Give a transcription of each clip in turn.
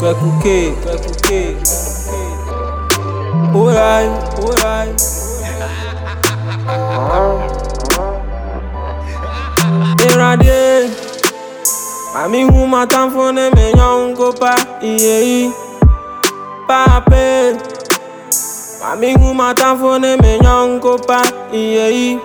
Kweku K. Alright, alright. Irade, mami hu matamfo ne me nyonko pa iye Pape, mami hu matamfo ne me nyonko pa iye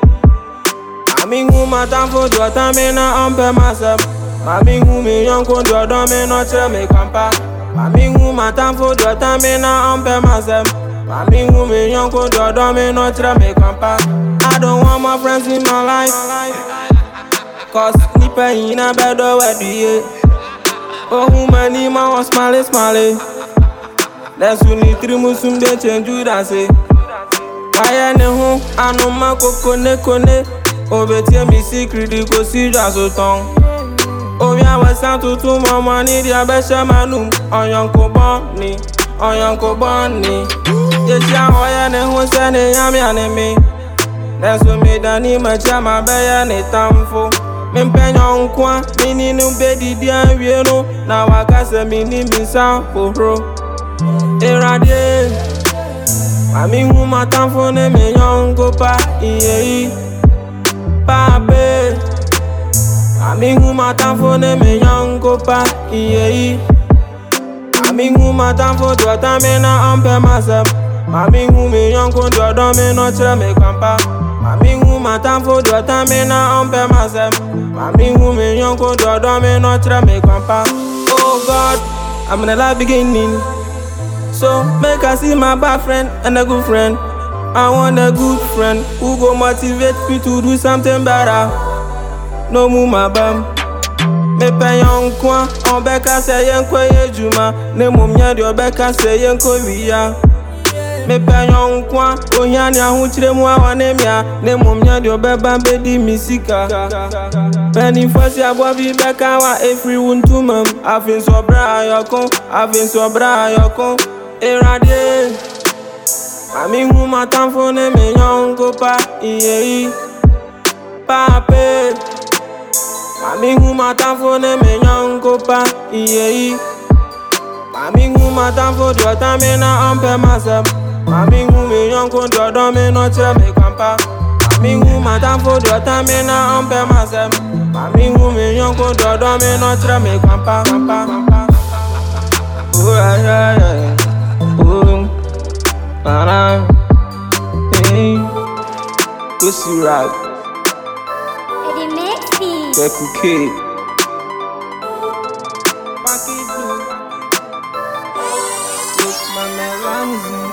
Mami hu matamfo dwata me na ompe masem. Mami hu me nyonko dwodo me no chere me kwampa Mami hu matamfo dwata me na ompe masem Mami hu me nyonko dwodo me no chere me kwampa I don't want my friends in my life. Cause nipa yina bedo wedie Ohun mani ma wan smile smile Lesu ni tiri musum de chenju dase Waya ne ho anu ma koko kone Obetie mi sikriti ko si jaso ton Oya wesa tutu mama ni dia besha malum Oyanko boni, oyanko boni Yeshia hoya ne huse ne yami anemi Nesu mi dani mecha mabeya ne tamfo Mimpenyo nkwa, mini nube didi anwieno Na wakase mini misa pohro Irade Mami huma tamfo ne me yonko pa iye Amingu matanfone me nyankopa kiyeyi Amingu matanfo dwata me na ampe masep Amingu me nyanko dwada me no chere me kwampa Amingu matanfo dwata me na ampe masep Amingu me nyanko dwada me no chere me kwampa Oh God, I'm in a life beginning. So make I see my bad friend and a good friend. I want a good friend who go motivate me to do something better. No mu ma bam. Mepɛ yɔnko a ɔbɛka sɛ yɛnkɔ yɛ adwuma ne mmom nyɛ deɛ ɔbɛka sɛ yɛnkɔ wia mepɛ yɔnko a ohia ne ahokyerɛ mu a ɔne mea ne mmom nyɛ deɛ ɔbɛba bɛdi me sika mpanimfoɔ si aboa bi bɛka wa ɛfiri wo ntoma m afe nso ɔbrɛ ayɔko afe nso ɔbrɛ ayɔko awurade ma mehu m'atamfo ne me pa iyeyi Mami hu matan ne me nyan go pa iye yi Mami hu matan fo do ta me na ampe masem Mami hu me nyan ko do do me no chere me kwampa Mami hu matan fo ta me na ampe masem Mami hu me nyan ko me no chere me kwampa kwampa kwampa Oh yeah yeah yeah. Oh Hey Pussy rock. Mexi. Kweku K Look, my man Ramsey